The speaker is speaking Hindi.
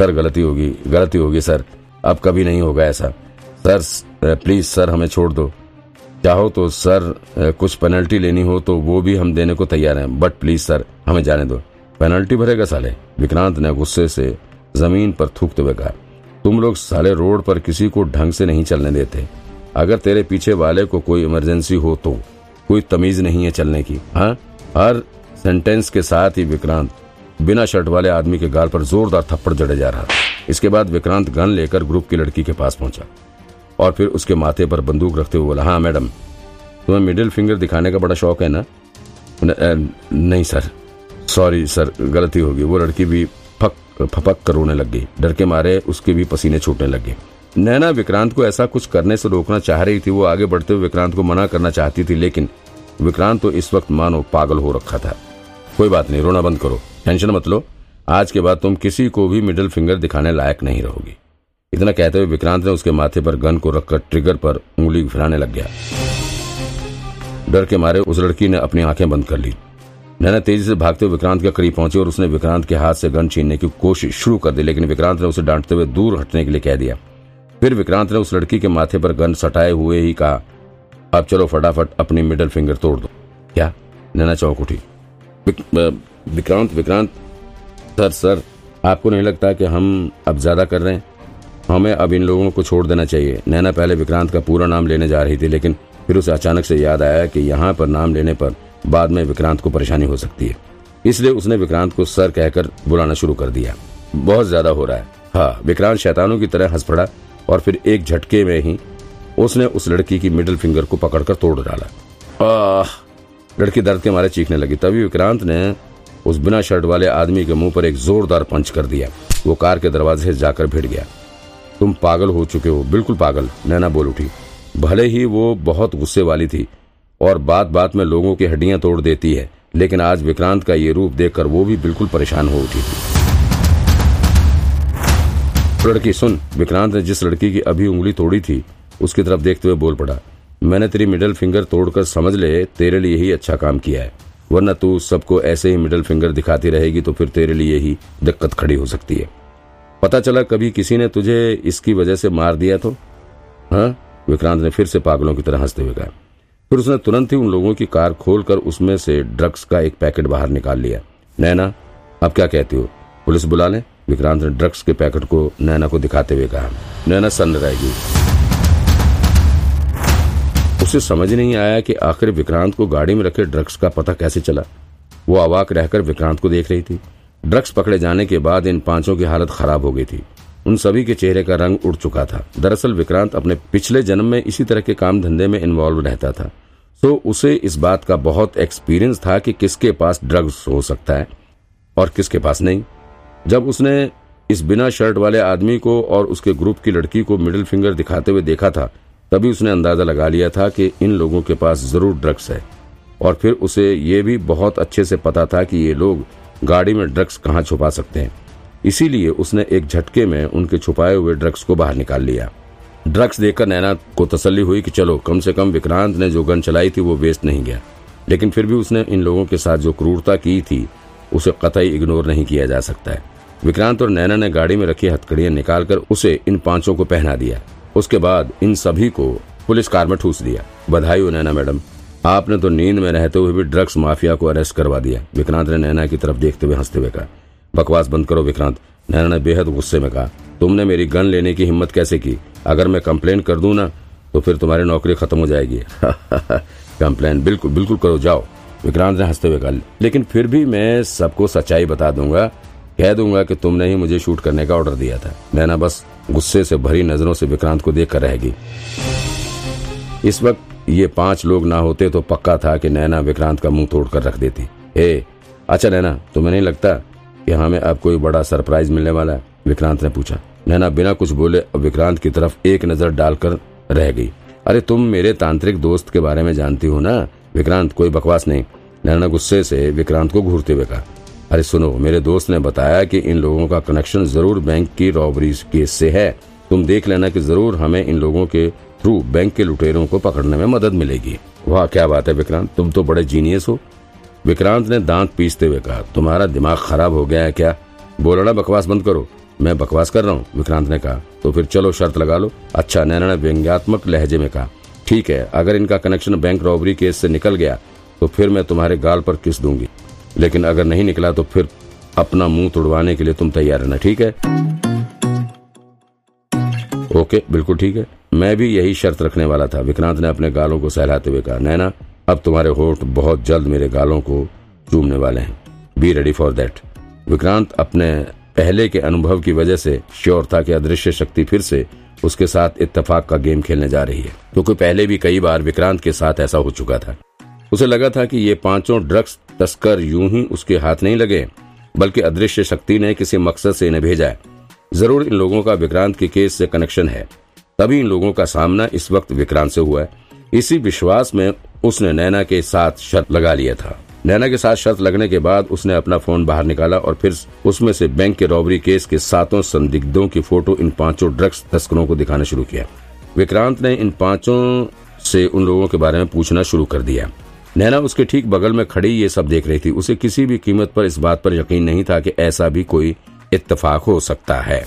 सर, गलती होगी गलती होगी, सर। अब कभी नहीं होगा ऐसा। सर प्लीज़, सर, हमें छोड़ दो। चाहो तो सर कुछ पेनल्टी लेनी हो तो वो भी हम देने को तैयार हैं। बट प्लीज़, सर, हमें जाने दो। पेनल्टी भरेगा साले। विक्रांत ने गुस्से से ज़मीन पर थूकते हुए कहा, तुम लोग साले रोड पर किसी को ढंग से नहीं चलने देते। अगर तेरे पीछे वाले को कोई इमरजेंसी हो तो कोई तमीज नहीं है चलने की हाँ? हर सेंटेंस के साथ ही विक्रांत बिना शर्ट वाले आदमी के गाल पर जोरदार थप्पड़ जड़े जा रहा था। इसके बाद विक्रांत गन लेकर ग्रुप की लड़की के पास पहुँचा। और फिर उसके माथे पर बंदूक रखते हुए बोला हाँ मैडम तुम्हें मिडिल फिंगर दिखाने का बड़ा शौक है ना? न, नहीं सर। सॉरी सर गलती होगी। वो लड़की भी फक फपक कर रोने लग गई। डर के मारे उसके भी पसीने छूटने लगे नैना विक्रांत को ऐसा कुछ करने से रोकना चाह रही थी। वो आगे बढ़ते हुए विक्रांत को मना करना चाहती थी लेकिन विक्रांत तो इस वक्त मानो पागल हो रखा था। कोई बात नहीं रोना बंद करो। टेंशन मत लो। आज के बाद तुम किसी को भी मिडिल फिंगर दिखाने लायक नहीं रहोगी। इतना कहते हुए विक्रांत ने उसके माथे पर गन को रखकर ट्रिगर पर उंगली फिराने लग गया। डर के मारे उस लड़की ने अपनी आँखें बंद कर ली। नैना तेज़ी से भागते हुए विक्रांत के करीब पहुँची और उसने विक्रांत के हाथ से गन छीनने की कोशिश शुरू कर दी, लेकिन विक्रांत ने उसे डांटते हुए दूर हटने के लिए कह दिया। फिर विक्रांत ने उस लड़की के माथे पर गन सटाए हुए ही कहा, अब चलो फटाफट अपनी मिडल फिंगर तोड़ दो। क्या? नैना चौक उठी। विक्रांत विक्रांत। सर सर, आपको नहीं लगता कि हम अब ज़्यादा कर रहे हैं? हमें अब इन लोगों को छोड़ देना चाहिए। नैना पहले विक्रांत का पूरा नाम लेने जा रही थी, लेकिन फिर उसे अचानक से याद आया कि यहाँ पर नाम लेने पर बाद में विक्रांत को परेशानी हो सकती है। इसलिए उसने विक्रांत को सर कहकर बुलाना शुरू कर दिया। बहुत ज़्यादा हो रहा है। हाँ विक्रांत शैतानों की तरह हंस पड़ा और फिर एक झटके में ही उसने उस लड़की की मिडिल फिंगर को पकड़कर तोड़ डाला। लड़की दर्द के मारे चीखने लगी। तभी विक्रांत ने उस बिना शर्ट वाले आदमी के मुँह पर एक जोरदार पंच कर दिया। वो कार के दरवाजे से जाकर भिड़ गया। तुम पागल हो चुके हो, बिल्कुल पागल, नैना बोल उठी। भले ही वो बहुत गुस्से वाली थी और बात बात में लोगों की हड्डियाँ तोड़ देती है, लेकिन आज विक्रांत का ये रूप देखकर वो भी बिल्कुल परेशान हो उठी थी। लड़की, सुन, विक्रांत ने जिस लड़की की अभी उंगली तोड़ी थी, उसकी तरफ़ देखते हुए बोल पड़ा, मैंने तेरी मिडल फिंगर तोड़कर समझ ले, तेरे लिए ही अच्छा काम किया है। वरना तू सबको ऐसे ही मिडल फिंगर दिखाती रहेगी तो फिर तेरे लिए ही दिक्कत खड़ी हो सकती है। पता चला कभी किसी ने तुझे इसकी वजह से मार दिया तो? हाँ? विक्रांत ने फिर से पागलों की तरह हँसते हुए कहा। फिर उसने तुरंत ही उन लोगों की कार खोलकर उसमें से ड्रग्स का एक पैकेट बाहर निकाल लिया। नैना, अब क्या कहती हो? पुलिस बुला लें? विक्रांत ने ड्रग्स के पैकेट को नैना को दिखाते हुए कहा। नैना सन्न रहेगी उसे समझ नहीं आया कि आखिर विक्रांत को गाड़ी में रखे ड्रग्स का पता कैसे चला। वो अवाक रहकर विक्रांत को देख रही थी। ड्रग्स पकड़े जाने के बाद इन पाँचों की हालत खराब हो गई थी। उन सभी के चेहरे का रंग उड़ चुका था। दरअसल विक्रांत अपने पिछले जन्म में इसी तरह के काम धंधे में इन्वॉल्व रहता था। तो उसे इस बात का बहुत एक्सपीरियंस था कि किसके पास ड्रग्स हो सकता है और किसके पास नहीं। जब उसने इस बिना शर्ट वाले आदमी को और उसके ग्रुप की लड़की को मिडिल फिंगर दिखाते हुए देखा था तभी उसने अंदाज़ा लगा लिया था कि इन लोगों के पास ज़रूर ड्रग्स है। और फिर उसे ये भी बहुत अच्छे से पता था कि ये लोग गाड़ी में ड्रग्स कहाँ छुपा सकते हैं। इसीलिए उसने एक झटके में उनके छुपाए हुए ड्रग्स को बाहर निकाल लिया। ड्रग्स देखकर नैना को तसल्ली हुई कि चलो, कम से कम विक्रांत ने जो गन चलाई थी वो वेस्ट नहीं गया। लेकिन फिर भी उसने इन लोगों के साथ जो क्रूरता की थी, उसे कतई इग्नोर नहीं किया जा सकता है। विक्रांत और नैना ने गाड़ी में रखी हथकड़ियाँ निकालकर उसे इन पाँचों को पहना दिया। उसके बाद इन सभी को पुलिस कार में ठूस दिया। बधाई हो नैना मैडम। आपने तो नींद में रहते हुए भी ड्रग्स माफिया को अरेस्ट करवा दिया। विक्रांत ने नैना की तरफ़ देखते हुए हँसते हुए कहा, बकवास बंद करो विक्रांत। नैना ने बेहद गुस्से में कहा, तुमने मेरी गन लेने की हिम्मत कैसे की? अगर मैं कंप्लेन कर दूँ ना तो फिर तुम्हारी नौकरी खत्म हो जाएगी। कंप्लेन? बिल्कुल बिल्कुल करो, जाओ। विक्रांत ने हँसते हुए कहा, लेकिन फिर भी मैं सबको सच्चाई बता दूँगा, कह दूँगा कि तुमने ही मुझे शूट करने का ऑर्डर दिया था। नैना, बस गुस्से से भरी नज़रों से विक्रांत को देख कर रहेगी इस वक्त ये पाँच लोग ना होते तो पक्का था कि नैना विक्रांत का मुँह तोड़कर रख देती। ए अच्छा नैना, तुम्हें नहीं लगता कि हमें अब कोई बड़ा सरप्राइज़ मिलने वाला है? विक्रांत ने पूछा। नैना बिना कुछ बोले विक्रांत की तरफ़ एक नज़र डालकर रह गई। अरे तुम मेरे तांत्रिक दोस्त के बारे में जानती हो ना? विक्रांत, कोई बकवास नहीं। नैना गुस्से से विक्रांत को घूरते हुए कहा। अरे सुनो, मेरे दोस्त ने बताया कि इन लोगों का कनेक्शन ज़रूर बैंक की रॉबरी केस से है। तुम देख लेना कि ज़रूर हमें इन लोगों के थ्रू बैंक के लुटेरों को पकड़ने में मदद मिलेगी। वाह, क्या बात है विक्रांत, तुम तो बड़े जीनियस हो। विक्रांत ने दांत पीसते हुए कहा, तुम्हारा दिमाग खराब हो गया है क्या? बोलना बकवास बंद करो। मैं बकवास कर रहा हूँ, विक्रांत ने कहा। तो फिर चलो, शर्त लगा लो। अच्छा नैना ने व्यंग्यात्मक लहजे में कहा, ठीक है, अगर इनका कनेक्शन बैंक रॉबरी केस से निकल गया तो फिर मैं तुम्हारे गाल पर किस दूँगी? लेकिन अगर नहीं निकला तो फिर अपना मुँह तोड़वाने के लिए तुम तैयार रहना, ठीक है? ओके, बिल्कुल ठीक है। मैं भी यही शर्त रखने वाला था। विक्रांत ने अपने गालों को सहलाते हुए कहा, नैना, अब तुम्हारे होठ बहुत जल्द मेरे गालों को चूमने वाले हैं। Be ready for that Vikrant अपने पहले के अनुभव की वजह से श्योर था कि अदृश्य शक्ति फिर से उसके साथ इत्तेफाक का गेम खेलने जा रही है। क्योंकि तो पहले भी कई बार विक्रांत के साथ ऐसा हो चुका था। उसे लगा था कि ये पाँचों ड्रग्स तस्कर यूँ ही उसके हाथ नहीं लगे, बल्कि अदृश्य शक्ति ने किसी मकसद से इन्हें भेजा है। ज़रूर इन लोगों का विक्रांत के केस से कनेक्शन है। तभी इन लोगों का सामना इस वक्त विक्रांत से हुआ है। इसी विश्वास में उसने नैना के साथ शर्त लगा लिया था। नैना के साथ शर्त लगने के बाद उसने अपना फ़ोन बाहर निकाला और फिर उसमें से बैंक के रॉबरी केस के सातों संदिग्धों की फ़ोटो इन पाँचों ड्रग्स तस्करों को दिखाना शुरू किया। विक्रांत ने इन पाँचों से उन लोगों के बारे में पूछना शुरू कर दिया। नैना उसके ठीक बगल में खड़ी ये सब देख रही थी। उसे किसी भी कीमत पर इस बात पर यकीन नहीं था कि ऐसा भी कोई इत्तेफाक हो सकता है।